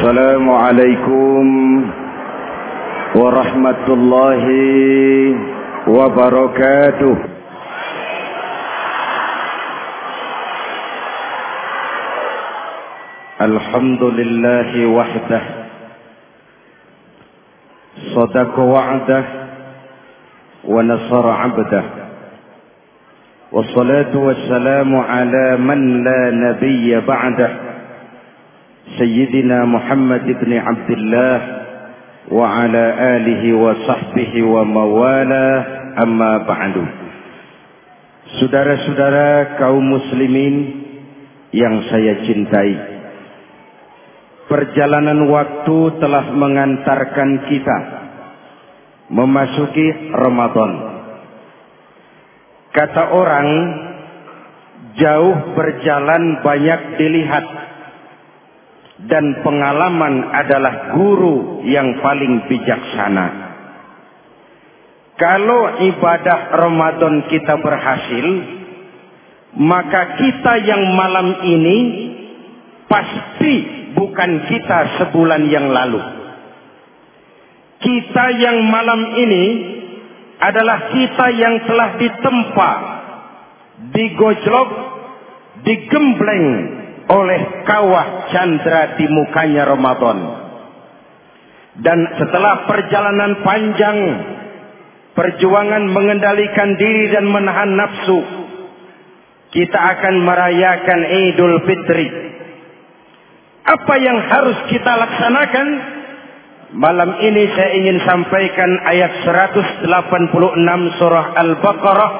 السلام عليكم ورحمة الله وبركاته. الحمد لله وحده. صدق وعده ونصر عبده. والصلاة والسلام على من لا نبي بعده. سيدنا محمد بن عبد الله وعلى آله وصحبه وموالاه أما بعد Saudara-saudara kaum muslimin yang saya cintai. Perjalanan waktu telah mengantarkan kita memasuki Ramadan. Kata orang, jauh berjalan banyak dilihat dan pengalaman adalah guru yang paling bijaksana. Kalau ibadah Ramadan kita berhasil, maka kita yang malam ini pasti bukan kita sebulan yang lalu. Kita yang malam ini adalah kita yang telah ditempa, digojlok, digembleng oleh kawah chandra di mukanya Ramadan. Dan setelah perjalanan panjang, perjuangan mengendalikan diri dan menahan nafsu, kita akan merayakan Idul Fitri. Apa yang harus kita laksanakan? Malam ini saya ingin sampaikan ayat 186 surah Al-Baqarah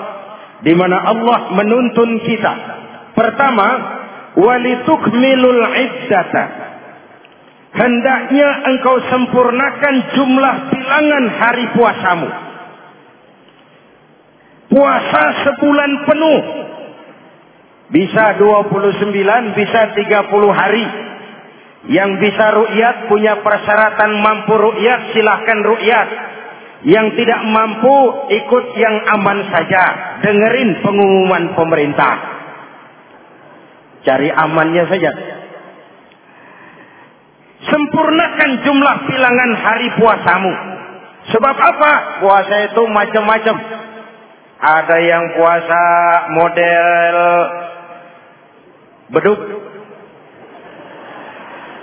di mana Allah menuntun kita. Pertama, walitukmilul iddata. Hendaknya engkau sempurnakan jumlah bilangan hari puasamu. Puasa sebulan penuh. Bisa 29, bisa 30 hari. Yang bisa rukyat punya persyaratan mampu rukyat silahkan rukyat. Yang tidak mampu ikut yang aman saja. Dengerin pengumuman pemerintah. Cari amannya saja. Sempurnakan jumlah bilangan hari puasamu. Sebab apa? Puasa itu macam-macam. Ada yang puasa model beduk.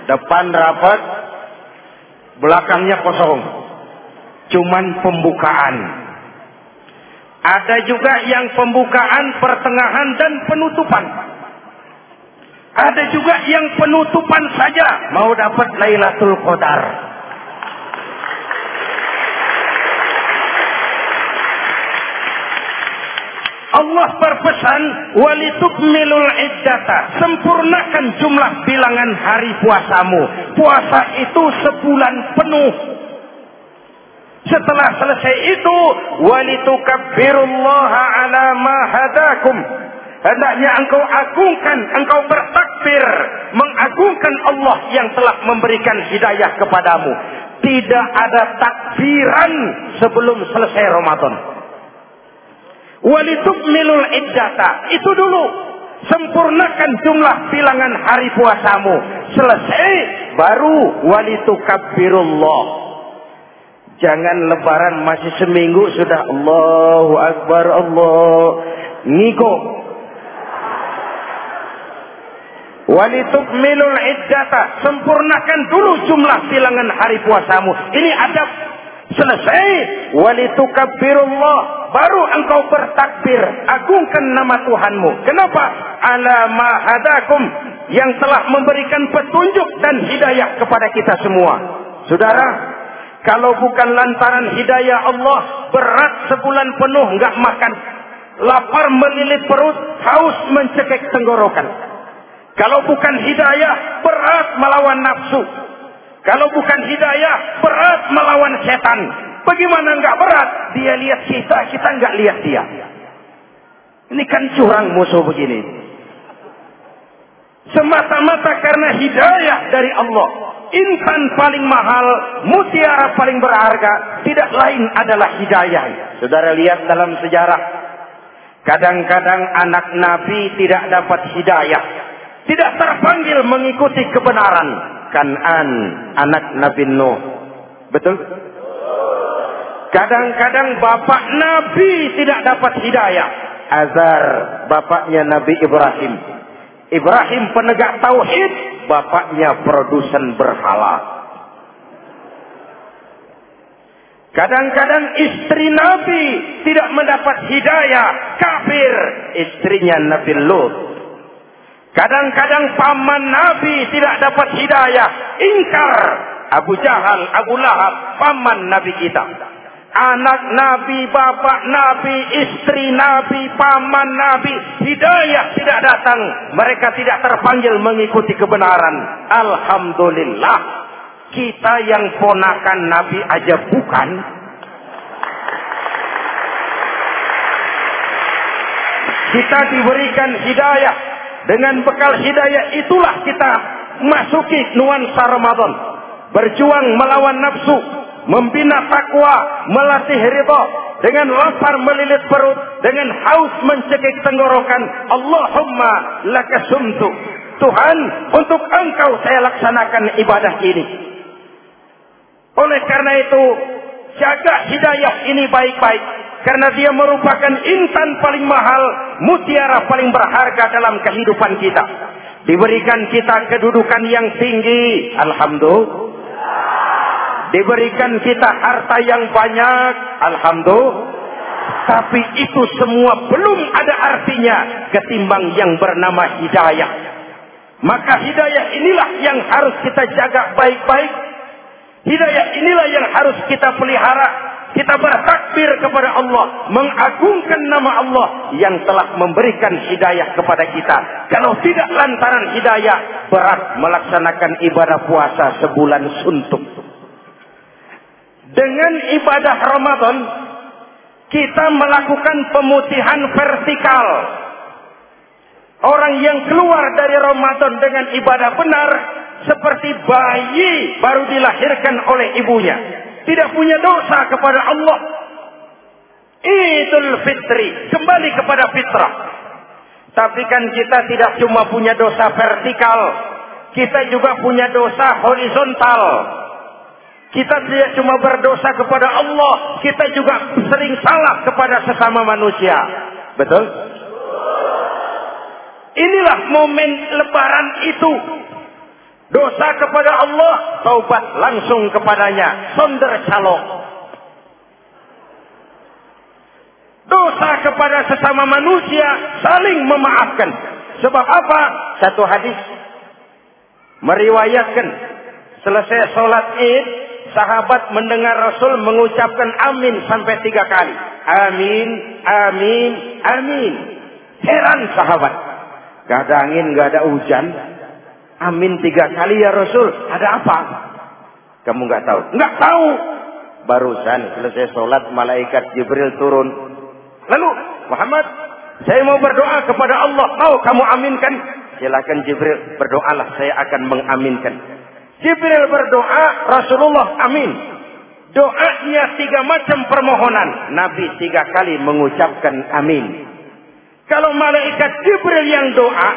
Depan rapat, belakangnya kosong. Cuman pembukaan. Ada juga yang pembukaan, pertengahan dan penutupan. Ada juga yang penutupan saja. Mau dapat Lailatul Qadar. Allah berpesan walitukmilul iddata. Sempurnakan jumlah bilangan hari puasamu. Puasa itu sebulan penuh. Setelah selesai itu walitukabbirullaha ala ma hadakum hendaknya engkau agungkan engkau bertakbir mengagungkan Allah yang telah memberikan hidayah kepadamu. Tidak ada takbiran sebelum selesai Ramadan. Walitukmilul iddata. Itu dulu. Sempurnakan jumlah bilangan hari puasamu. Selesai baru walitukabbirullah jangan lebaran masih seminggu sudah. Allahu Akbar Allah. Ngiko walitukmilul iddata. Sempurnakan dulu jumlah bilangan hari puasamu. Ini adab. Selesai. Walitukabbirullah baru engkau bertakbir. Agungkan nama Tuhanmu. Kenapa? Ala ma hadakum. Yang telah memberikan petunjuk dan hidayah kepada kita semua. Saudara kalau bukan lantaran hidayah Allah berat sebulan penuh enggak makan. Lapar melilit perut haus mencekik tenggorokan kalau bukan hidayah berat melawan nafsu kalau bukan hidayah, berat melawan setan. Bagaimana enggak berat? Dia lihat kita, kita enggak lihat dia. Ini kan curang musuh begini. Semata-mata karena hidayah dari Allah. Insan paling mahal, mutiara paling berharga, tidak lain adalah hidayah. Saudara lihat dalam sejarah. Kadang-kadang anak Nabi tidak dapat hidayah. Tidak terpanggil mengikuti kebenaran Kanan, anak Nabi Nuh. Betul? Kadang-kadang bapak Nabi tidak dapat hidayah. Azar, bapaknya Nabi Ibrahim. Ibrahim penegak tauhid, bapaknya produsen berhala. Kadang-kadang istri Nabi tidak mendapat hidayah, kafir istrinya Nabi Lut. Kadang-kadang paman Nabi tidak dapat hidayah, ingkar Abu Jahal, Abu Lahab, paman Nabi kita. Anak Nabi, bapak Nabi, istri Nabi, paman Nabi, hidayah tidak datang. Mereka tidak terpanggil mengikuti kebenaran. Alhamdulillah kita yang ponakan Nabi aja bukan. Kita diberikan hidayah. Dengan bekal hidayah itulah kita masuki nuansa Ramadan. Berjuang melawan nafsu. Membina takwa. Melatih ridha. Dengan lapar melilit perut. Dengan haus mencekik tenggorokan. Allahumma lakasumtu. Tuhan, untuk engkau saya laksanakan ibadah ini. Oleh karena itu, jaga hidayah ini baik-baik. Karena dia merupakan intan paling mahal, mutiara paling berharga dalam kehidupan kita. Diberikan kita kedudukan yang tinggi, Alhamdulillah. Diberikan kita harta yang banyak, Alhamdulillah. Tapi itu semua belum ada artinya ketimbang yang bernama hidayah. Maka hidayah inilah yang harus kita jaga baik-baik Hidayah inilah yang harus kita pelihara. Kita bertakbir kepada Allah. Mengagungkan nama Allah yang telah memberikan hidayah kepada kita. Kalau tidak lantaran hidayah, berat melaksanakan ibadah puasa sebulan suntuk. Dengan ibadah Ramadan, kita melakukan pemutihan vertikal. Orang yang keluar dari Ramadan dengan ibadah benar, seperti bayi baru dilahirkan oleh ibunya. Tidak punya dosa kepada Allah. Idul Fitri. Kembali kepada fitrah. Tapi kan kita tidak cuma punya dosa vertikal. Kita juga punya dosa horizontal. Kita tidak cuma berdosa kepada Allah. Kita juga sering salah kepada sesama manusia. Betul? Inilah momen lebaran itu Dosa kepada Allah, taubat langsung kepadanya. Sonder calok. Dosa kepada sesama manusia, saling memaafkan. Sebab apa? Satu hadis meriwayatkan selesai sholat id, sahabat mendengar Rasul mengucapkan amin sampai tiga kali. Amin, amin, amin. Heran sahabat. Gak ada angin, gak ada hujan. Amin tiga kali ya Rasul. Ada apa? Kamu nggak tahu? Nggak tahu. Barusan selesai sholat malaikat Jibril turun. Lalu Muhammad, saya mau berdoa kepada Allah. Mau kamu aminkan? Silakan Jibril berdoalah. Saya akan mengaminkan. Jibril berdoa, Rasulullah amin. Doanya tiga macam permohonan. Nabi tiga kali mengucapkan amin. Kalau malaikat Jibril yang doa,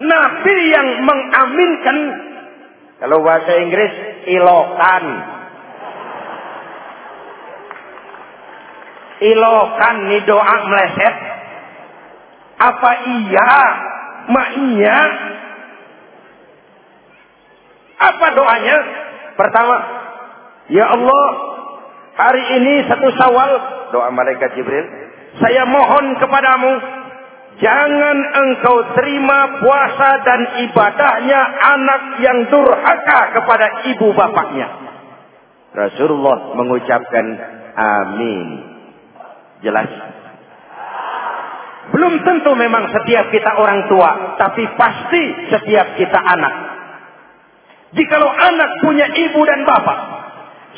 Nabi yang mengaminkan kalau bahasa Inggris ilokan. Ilokan nih doa meleset. Apa iya? Maknya? Apa doanya? Pertama, Ya Allah, hari ini satu sawal, doa malaikat Jibril, saya mohon kepadamu, Jangan engkau terima puasa dan ibadahnya anak yang durhaka kepada ibu bapaknya. Rasulullah mengucapkan amin. Jelas. Belum tentu memang setiap kita orang tua, tapi pasti setiap kita anak. Jikalau anak punya ibu dan bapak,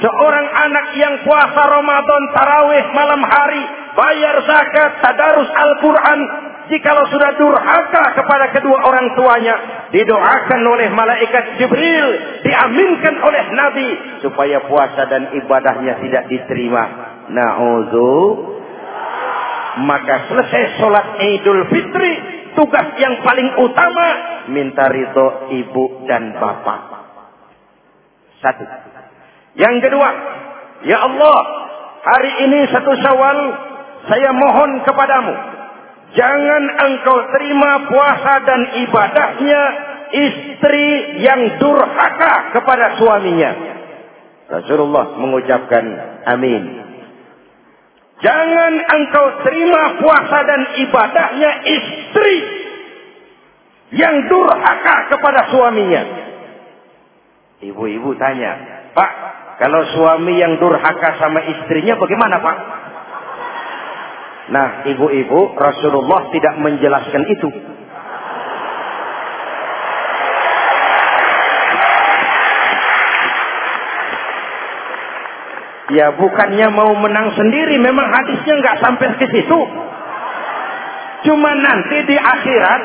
seorang anak yang puasa Ramadan, tarawih malam hari, bayar zakat, tadarus Al-Quran, jikalau sudah durhaka kepada kedua orang tuanya, didoakan oleh malaikat Jibril, diaminkan oleh Nabi, supaya puasa dan ibadahnya tidak diterima. Na'udhu. Maka selesai sholat idul fitri, tugas yang paling utama minta ridho ibu dan bapak. Satu. Yang kedua, ya Allah, hari ini satu Syawal saya mohon kepadamu, jangan engkau terima puasa dan ibadahnya istri yang durhaka kepada suaminya. Rasulullah mengucapkan amin. Jangan engkau terima puasa dan ibadahnya istri yang durhaka kepada suaminya. Ibu-ibu tanya, Pak, kalau suami yang durhaka sama istrinya bagaimana Pak? Nah, ibu-ibu, Rasulullah tidak menjelaskan itu. Ya bukannya mau menang sendiri, memang hadisnya nggak sampai ke situ. Cuma nanti di akhirat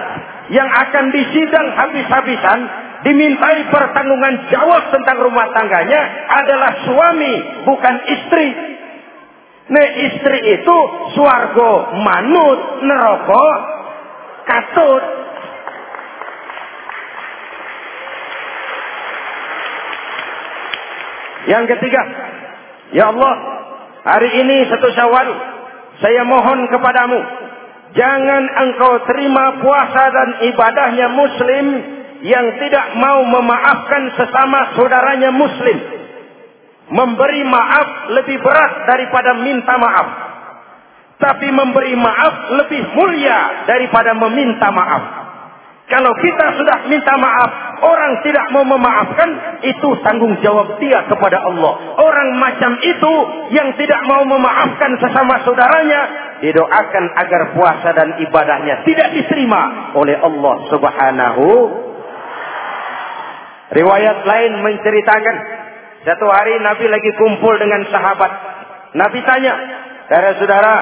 yang akan disidang habis-habisan, dimintai pertanggungan jawab tentang rumah tangganya adalah suami, bukan istri. Nah istri itu suargo manut neroko katut. Yang ketiga, Ya Allah, hari ini satu syawal, saya mohon kepadamu, jangan engkau terima puasa dan ibadahnya muslim yang tidak mau memaafkan sesama saudaranya muslim. Memberi maaf lebih berat daripada minta maaf. Tapi memberi maaf lebih mulia daripada meminta maaf. Kalau kita sudah minta maaf, orang tidak mau memaafkan, itu tanggung jawab dia kepada Allah. Orang macam itu yang tidak mau memaafkan sesama saudaranya, didoakan agar puasa dan ibadahnya tidak diterima oleh Allah Subhanahu. Riwayat lain menceritakan, satu hari Nabi lagi kumpul dengan sahabat. Nabi tanya, saudara-saudara,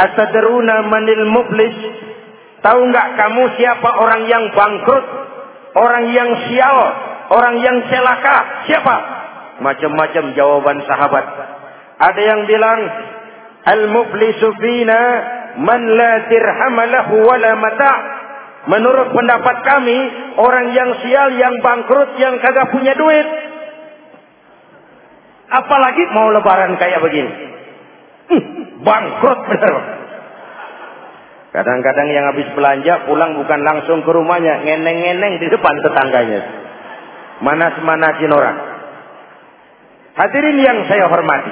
Asadruna manil mublis Tahu nggak kamu siapa orang yang bangkrut, orang yang sial, orang yang celaka? Siapa? Macam-macam jawaban sahabat. Ada yang bilang, al-muflisu fina man la dirham mata. Menurut pendapat kami, orang yang sial, yang bangkrut, yang kagak punya duit. Apalagi mau lebaran kayak begini. Hmm, bangkrut bener. Kadang-kadang yang habis belanja pulang bukan langsung ke rumahnya, ngeneng-ngeneng di depan tetangganya. Manas-manasin orang. Hadirin yang saya hormati.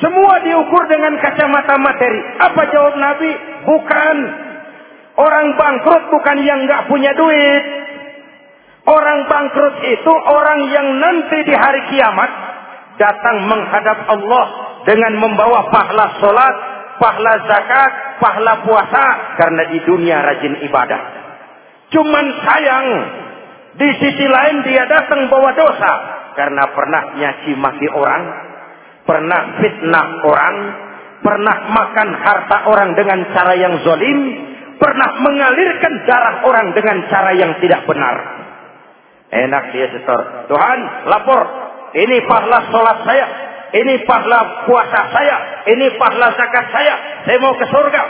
Semua diukur dengan kacamata materi. Apa jawab Nabi? Bukan. Orang bangkrut bukan yang nggak punya duit. Orang bangkrut itu orang yang nanti di hari kiamat datang menghadap Allah dengan membawa pahala solat, pahala zakat, pahala puasa karena di dunia rajin ibadah. Cuman sayang di sisi lain dia datang bawa dosa karena pernah nyaci maki orang, pernah fitnah orang, pernah makan harta orang dengan cara yang zolim, pernah mengalirkan darah orang dengan cara yang tidak benar. Enak dia setor. Tuhan, lapor. Ini pahala sholat saya. Ini pahala puasa saya. Ini pahala zakat saya. Saya mau ke surga.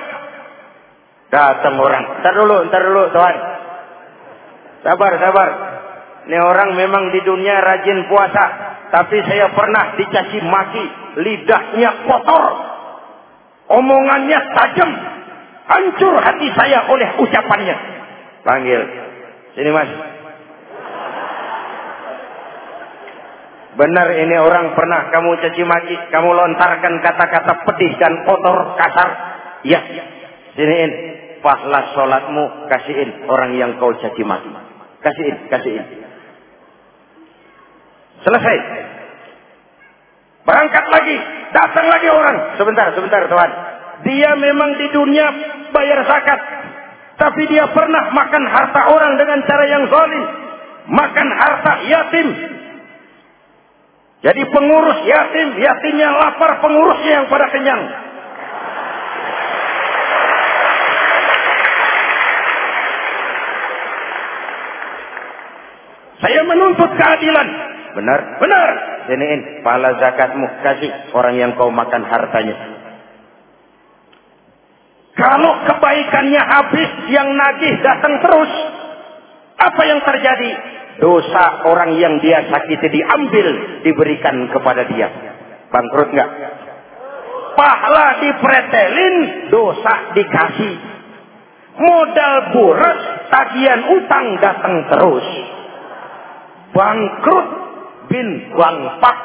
Datang orang. Ntar dulu, ntar dulu Tuhan. Sabar, sabar. Ini orang memang di dunia rajin puasa. Tapi saya pernah dicaci maki. Lidahnya kotor. Omongannya tajam. Hancur hati saya oleh ucapannya. Panggil. Sini mas. Benar ini orang pernah kamu caci maki, kamu lontarkan kata-kata pedih dan kotor, kasar. Ya, siniin pahala sholatmu kasihin orang yang kau caci maki. Kasihin, kasihin. Selesai. Berangkat lagi, datang lagi orang. Sebentar, sebentar Tuhan. Dia memang di dunia bayar zakat. Tapi dia pernah makan harta orang dengan cara yang zalim. Makan harta yatim, jadi pengurus yatim, yatimnya lapar, pengurusnya yang pada kenyang. Saya menuntut keadilan. Benar? Benar. Siniin, pala zakatmu kasih orang yang kau makan hartanya. Kalau kebaikannya habis, yang nagih datang terus. Apa yang terjadi? Dosa orang yang dia sakiti diambil, diberikan kepada dia. Bangkrut nggak? Pahala dipretelin, dosa dikasih. Modal buras, tagihan utang datang terus. Bangkrut bin bangpak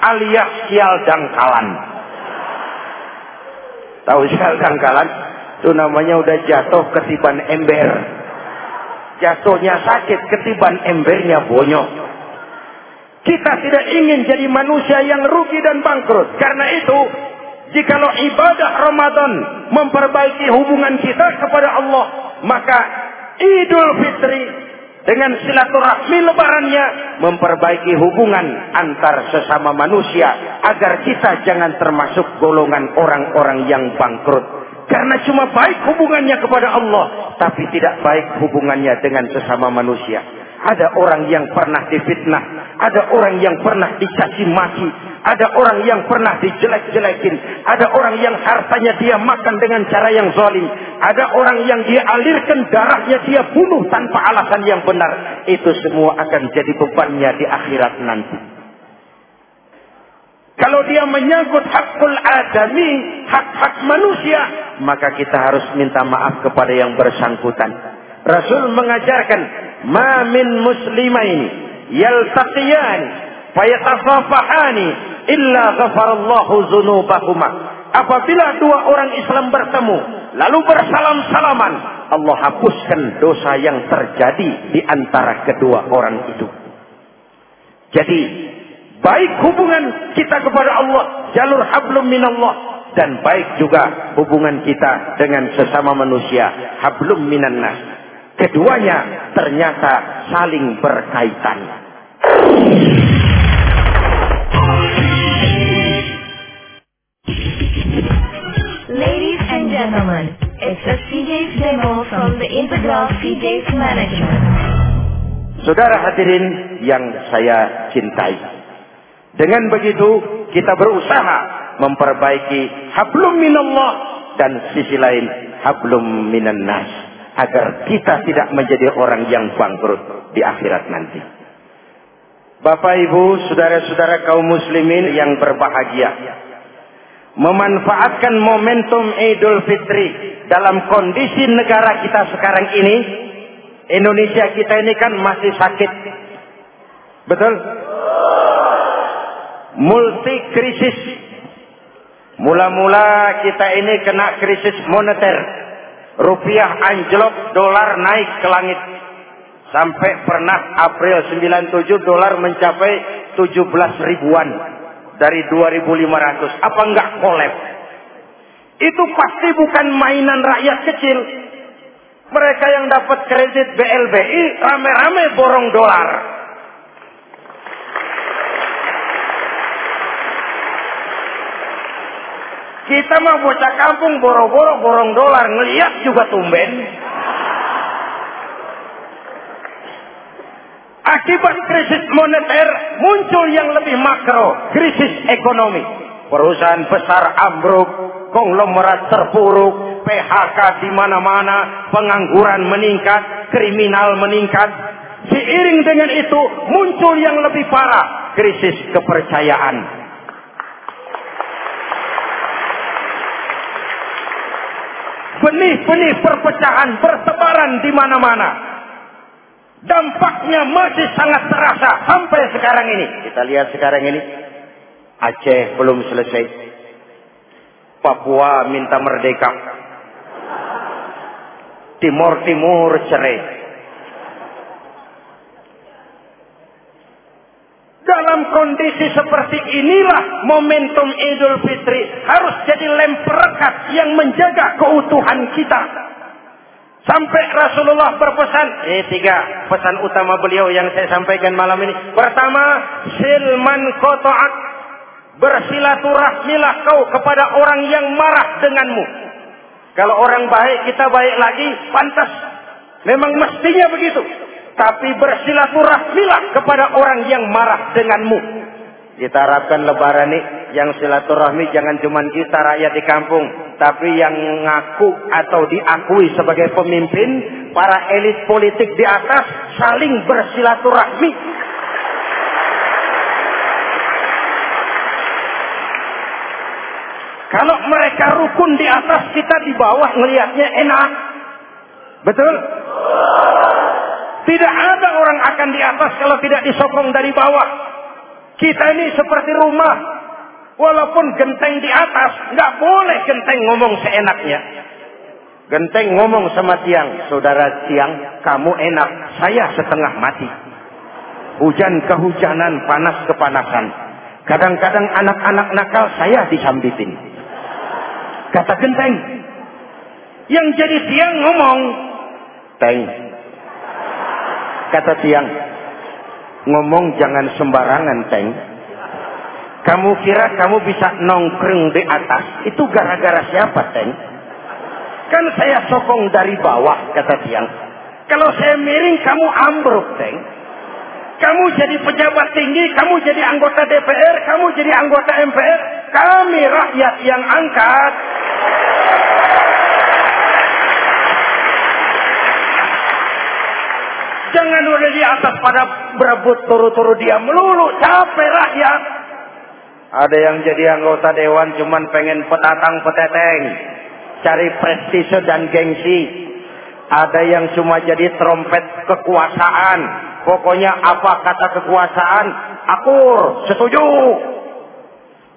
alias sial dangkalan. Tahu sial dangkalan? Itu namanya udah jatuh ketiban ember. Jatuhnya sakit ketiban embernya bonyok. Kita tidak ingin jadi manusia yang rugi dan bangkrut. Karena itu, jikalau ibadah Ramadan memperbaiki hubungan kita kepada Allah, maka Idul Fitri dengan silaturahmi lebarannya memperbaiki hubungan antar sesama manusia agar kita jangan termasuk golongan orang-orang yang bangkrut karena cuma baik hubungannya kepada Allah, tapi tidak baik hubungannya dengan sesama manusia. Ada orang yang pernah difitnah, ada orang yang pernah dicaci maki, ada orang yang pernah dijelek-jelekin, ada orang yang hartanya dia makan dengan cara yang zalim, ada orang yang dia alirkan darahnya dia bunuh tanpa alasan yang benar. Itu semua akan jadi bebannya di akhirat nanti. Kalau dia menyangkut hakul adami, hak-hak manusia, maka kita harus minta maaf kepada yang bersangkutan. Rasul mengajarkan, "Ma min muslimaini yaltaqiyani fayatafafahani illa ghafarallahu dzunubahuma." Apabila dua orang Islam bertemu, lalu bersalam-salaman, Allah hapuskan dosa yang terjadi di antara kedua orang itu. Jadi, Baik hubungan kita kepada Allah, jalur hablum minallah dan baik juga hubungan kita dengan sesama manusia, hablum minannas. Keduanya ternyata saling berkaitan. Ladies and gentlemen, it's a CJ's demo from the Integral CJ's Management. Saudara hadirin yang saya cintai. Dengan begitu kita berusaha memperbaiki hablum minallah dan sisi lain hablum minan nas agar kita tidak menjadi orang yang bangkrut di akhirat nanti. Bapak Ibu, saudara-saudara kaum muslimin yang berbahagia. Memanfaatkan momentum Idul Fitri dalam kondisi negara kita sekarang ini, Indonesia kita ini kan masih sakit. Betul? Multi krisis. Mula-mula kita ini kena krisis moneter. Rupiah anjlok, dolar naik ke langit. Sampai pernah April 97 dolar mencapai 17 ribuan dari 2500. Apa enggak kolep? Itu pasti bukan mainan rakyat kecil. Mereka yang dapat kredit BLBI rame-rame borong dolar. Kita mah bocah kampung boro-boro borong dolar ngeliat juga tumben. Akibat krisis moneter muncul yang lebih makro, krisis ekonomi. Perusahaan besar ambruk, konglomerat terpuruk, PHK di mana-mana, pengangguran meningkat, kriminal meningkat. Seiring dengan itu muncul yang lebih parah, krisis kepercayaan Benih-benih perpecahan bertebaran di mana-mana. Dampaknya masih sangat terasa sampai sekarang ini. Kita lihat sekarang ini. Aceh belum selesai. Papua minta merdeka. Timur Timur cerai. Dalam kondisi seperti inilah momentum Idul Fitri harus jadi lem perekat yang menjaga keutuhan kita. Sampai Rasulullah berpesan, eh tiga pesan utama beliau yang saya sampaikan malam ini. Pertama, silman kotoak. Bersilaturahmilah kau kepada orang yang marah denganmu. Kalau orang baik, kita baik lagi, pantas. Memang mestinya begitu tapi bersilaturahmilah kepada orang yang marah denganmu. Kita harapkan lebaran ini Yang silaturahmi jangan cuma kita rakyat di kampung, tapi yang ngaku atau diakui sebagai pemimpin, para elit politik di atas saling bersilaturahmi. Kalau mereka rukun di atas, kita di bawah ngelihatnya enak. Betul? Tidak ada orang akan di atas kalau tidak disokong dari bawah. Kita ini seperti rumah. Walaupun genteng di atas, nggak boleh genteng ngomong seenaknya. Genteng ngomong sama tiang, saudara tiang, kamu enak, saya setengah mati. Hujan kehujanan, panas kepanasan. Kadang-kadang anak-anak nakal saya disambitin. Kata genteng. Yang jadi tiang ngomong. Teng. Kata tiang. Ngomong jangan sembarangan, Teng. Kamu kira kamu bisa nongkrong di atas? Itu gara-gara siapa, Teng? Kan saya sokong dari bawah, kata tiang. Kalau saya miring, kamu ambruk, Teng. Kamu jadi pejabat tinggi, kamu jadi anggota DPR, kamu jadi anggota MPR. Kami rakyat yang angkat. Jangan udah di atas pada berebut turu-turu dia melulu. Capek rakyat. Ada yang jadi anggota dewan cuman pengen petatang peteteng. Cari prestise dan gengsi. Ada yang cuma jadi trompet kekuasaan. Pokoknya apa kata kekuasaan, akur, setuju.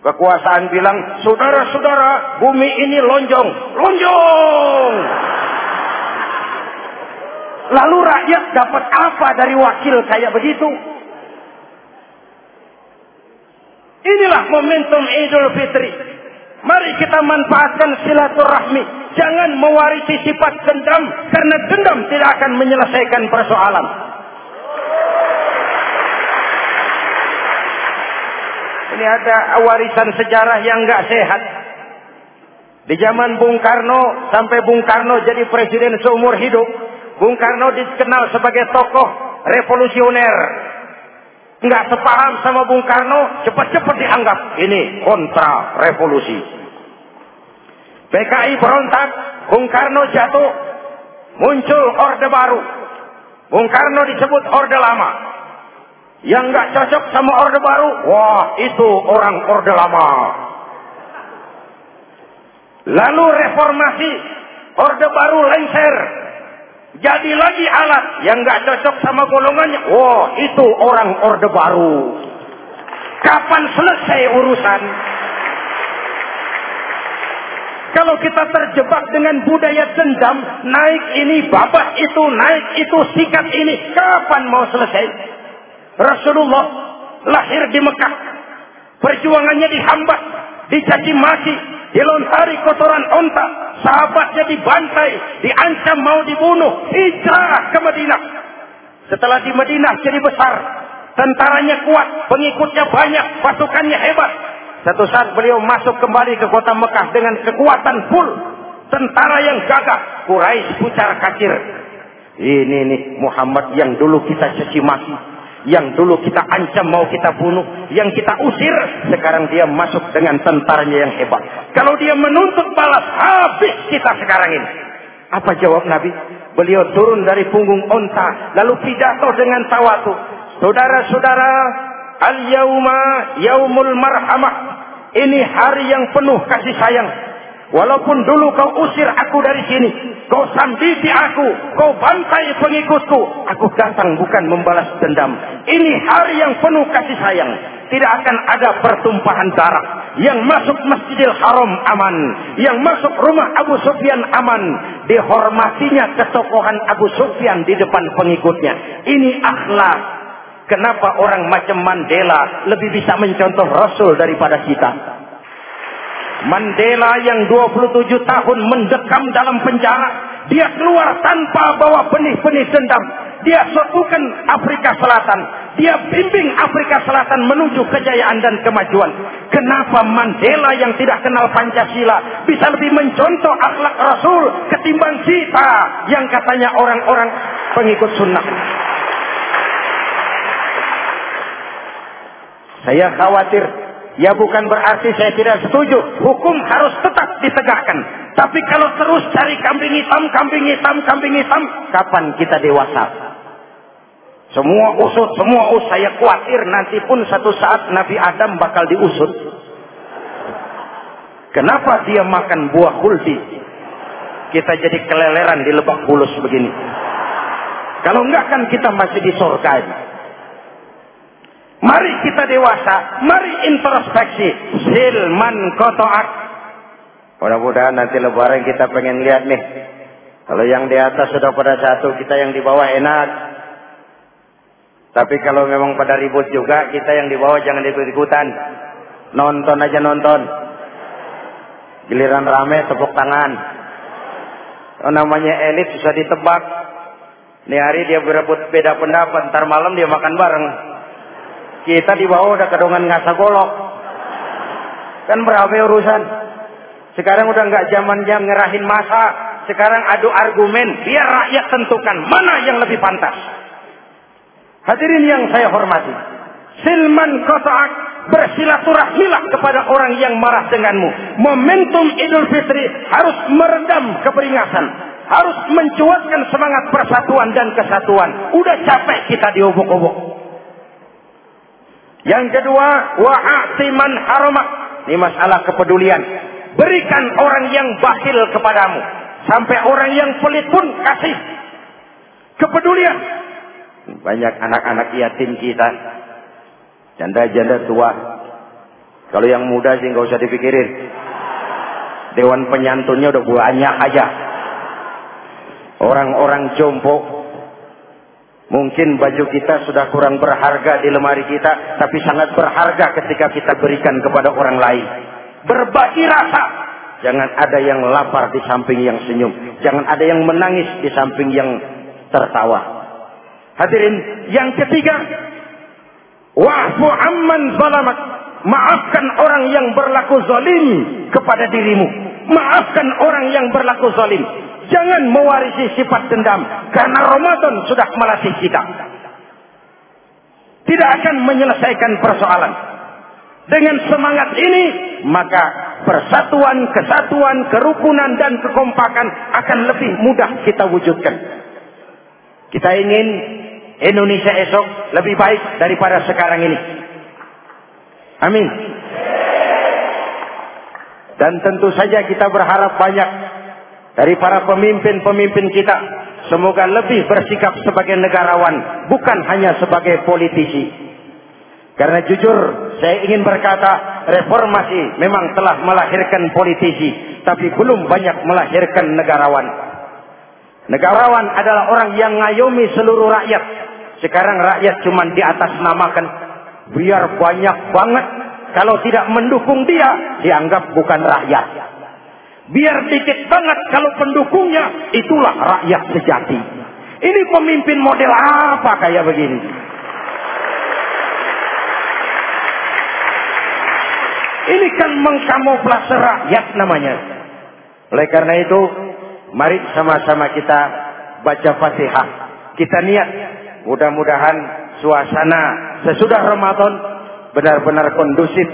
Kekuasaan bilang, saudara-saudara, bumi ini lonjong. Lonjong! Lalu rakyat dapat apa dari wakil kayak begitu? Inilah momentum Idul Fitri. Mari kita manfaatkan silaturahmi. Jangan mewarisi sifat dendam karena dendam tidak akan menyelesaikan persoalan. Ini ada warisan sejarah yang nggak sehat. Di zaman Bung Karno sampai Bung Karno jadi presiden seumur hidup, Bung Karno dikenal sebagai tokoh revolusioner. Nggak sepaham sama Bung Karno, cepat-cepat dianggap ini kontra revolusi. PKI berontak, Bung Karno jatuh, muncul orde baru. Bung Karno disebut orde lama. Yang nggak cocok sama orde baru, wah itu orang orde lama. Lalu reformasi, orde baru lengser, jadi lagi alat yang nggak cocok sama golongannya. Wah, itu orang orde baru. Kapan selesai urusan? Kalau kita terjebak dengan budaya dendam, naik ini, babat itu, naik itu, sikat ini, kapan mau selesai? Rasulullah lahir di Mekah, perjuangannya dihambat, dicaci maki, dilontari kotoran onta, sahabatnya dibantai, diancam mau dibunuh, hijrah ke Madinah. Setelah di Madinah jadi besar, tentaranya kuat, pengikutnya banyak, pasukannya hebat. Satu saat beliau masuk kembali ke kota Mekah dengan kekuatan full. Tentara yang gagah, Quraisy pucar kacir. Ini nih Muhammad yang dulu kita caci maki, yang dulu kita ancam mau kita bunuh, yang kita usir, sekarang dia masuk dengan tentaranya yang hebat. Kalau dia menuntut balas, habis kita sekarang ini. Apa jawab Nabi? Beliau turun dari punggung onta, lalu pidato dengan tawatu. Saudara-saudara, al-yauma yaumul marhamah. Ini hari yang penuh kasih sayang. Walaupun dulu kau usir aku dari sini, kau sambiti aku, kau bantai pengikutku, aku datang bukan membalas dendam. Ini hari yang penuh kasih sayang. Tidak akan ada pertumpahan darah. Yang masuk Masjidil Haram aman. Yang masuk rumah Abu Sufyan aman. Dihormatinya ketokohan Abu Sufyan di depan pengikutnya. Ini akhlak. Kenapa orang macam Mandela lebih bisa mencontoh Rasul daripada kita? Mandela yang 27 tahun mendekam dalam penjara. Dia keluar tanpa bawa benih-benih dendam. Dia satukan Afrika Selatan. Dia bimbing Afrika Selatan menuju kejayaan dan kemajuan. Kenapa Mandela yang tidak kenal Pancasila bisa lebih mencontoh akhlak Rasul ketimbang kita yang katanya orang-orang pengikut sunnah. Saya khawatir Ya bukan berarti saya tidak setuju. Hukum harus tetap ditegakkan. Tapi kalau terus cari kambing hitam, kambing hitam, kambing hitam, kapan kita dewasa? Semua usut, semua us, saya khawatir nanti pun satu saat Nabi Adam bakal diusut. Kenapa dia makan buah kulti? Kita jadi keleleran di lebak bulus begini. Kalau enggak kan kita masih di surga. Mari kita dewasa, mari introspeksi. Silman kotoak. Mudah-mudahan nanti lebaran kita pengen lihat nih. Kalau yang di atas sudah pada satu, kita yang di bawah enak. Tapi kalau memang pada ribut juga, kita yang di bawah jangan ikut-ikutan. Nonton aja nonton. Giliran rame tepuk tangan. Oh, namanya elit susah ditebak. Nih hari dia berebut beda pendapat, ntar malam dia makan bareng. Kita di bawah udah kedongan ngasa golok. Kan berapa urusan? Sekarang udah nggak zaman jam ngerahin masa. Sekarang adu argumen. Biar rakyat tentukan mana yang lebih pantas. Hadirin yang saya hormati. Silman kota'ak bersilaturahmilah kepada orang yang marah denganmu. Momentum Idul Fitri harus meredam keperingatan. Harus mencuatkan semangat persatuan dan kesatuan. Udah capek kita diobok-obok. Yang kedua, wa'atiman haramak. Ini masalah kepedulian. Berikan orang yang bakhil kepadamu. Sampai orang yang pelit pun kasih. Kepedulian. Banyak anak-anak yatim kita. Janda-janda tua. Kalau yang muda sih nggak usah dipikirin. Dewan penyantunnya udah banyak aja. Orang-orang jompo Mungkin baju kita sudah kurang berharga di lemari kita, tapi sangat berharga ketika kita berikan kepada orang lain. Berbagi rasa. Jangan ada yang lapar di samping yang senyum. Jangan ada yang menangis di samping yang tertawa. Hadirin, yang ketiga, wa'fu amman zalamak. Maafkan orang yang berlaku zalim kepada dirimu. Maafkan orang yang berlaku zalim. Jangan mewarisi sifat dendam. Karena Ramadan sudah melatih kita. Tidak akan menyelesaikan persoalan. Dengan semangat ini, maka persatuan, kesatuan, kerukunan, dan kekompakan akan lebih mudah kita wujudkan. Kita ingin Indonesia esok lebih baik daripada sekarang ini. Amin. Dan tentu saja kita berharap banyak dari para pemimpin-pemimpin kita. Semoga lebih bersikap sebagai negarawan, bukan hanya sebagai politisi. Karena jujur, saya ingin berkata, reformasi memang telah melahirkan politisi, tapi belum banyak melahirkan negarawan. Negarawan adalah orang yang ngayomi seluruh rakyat. Sekarang rakyat cuma di atas namakan. Biar banyak banget. Kalau tidak mendukung dia, dianggap bukan rakyat. Biar dikit banget kalau pendukungnya, itulah rakyat sejati. Ini pemimpin model apa kayak begini? Ini kan mengkamuflase rakyat namanya. Oleh karena itu, mari sama-sama kita baca Fatihah. Kita niat mudah-mudahan suasana sesudah Ramadan benar-benar kondusif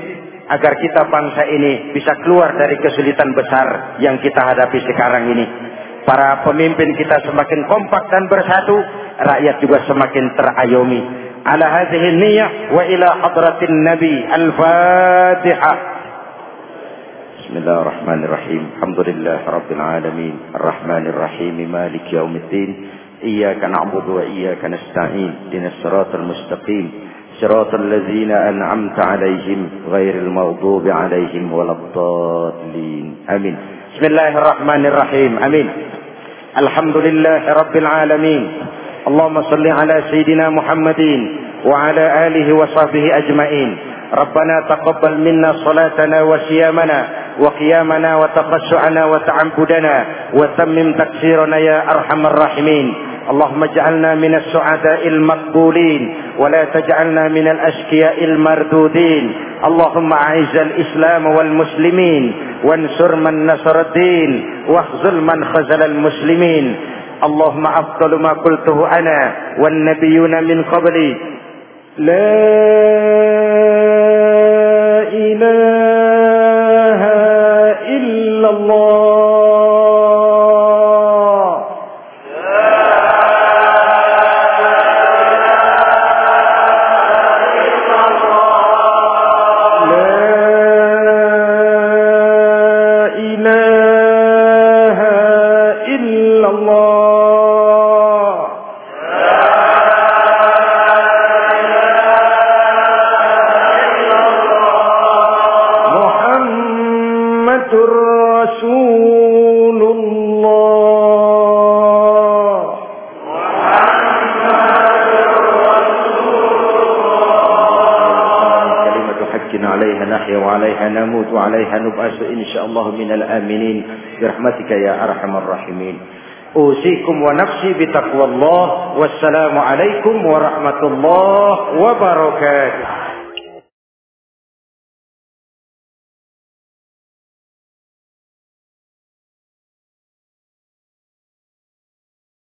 agar kita bangsa ini bisa keluar dari kesulitan besar yang kita hadapi sekarang ini. Para pemimpin kita semakin kompak dan bersatu, rakyat juga semakin terayomi. Ala hadhihi niyyah wa ila hadratin nabi al-fatihah. Bismillahirrahmanirrahim. Alhamdulillah rabbil alamin. Arrahmanir rahim. Malik yaumiddin. Iyyaka na'budu wa iyyaka nasta'in. Dinas siratal mustaqim. صراط الذين أنعمت عليهم غير المغضوب عليهم ولا الضالين. أمين. بسم الله الرحمن الرحيم. أمين. الحمد لله رب العالمين. اللهم صل على سيدنا محمد وعلى آله وصحبه أجمعين. ربنا تقبل منا صلاتنا وصيامنا وقيامنا وتخشعنا وتعبدنا وتمم تكسيرنا يا أرحم الراحمين. اللهم اجعلنا من السعداء المقبولين ولا تجعلنا من الأشقياء المردودين. اللهم أعز الإسلام والمسلمين وانصر من نصر الدين واخذل من خذل المسلمين. اللهم أفضل ما قلته أنا والنبيون من قبلي. لا إله نموت وعليها نبعث إن شاء الله من الآمنين. برحمتك يا أرحم الراحمين. أوصيكم ونفسي بتقوى الله. والسلام عليكم ورحمة الله وبركاته.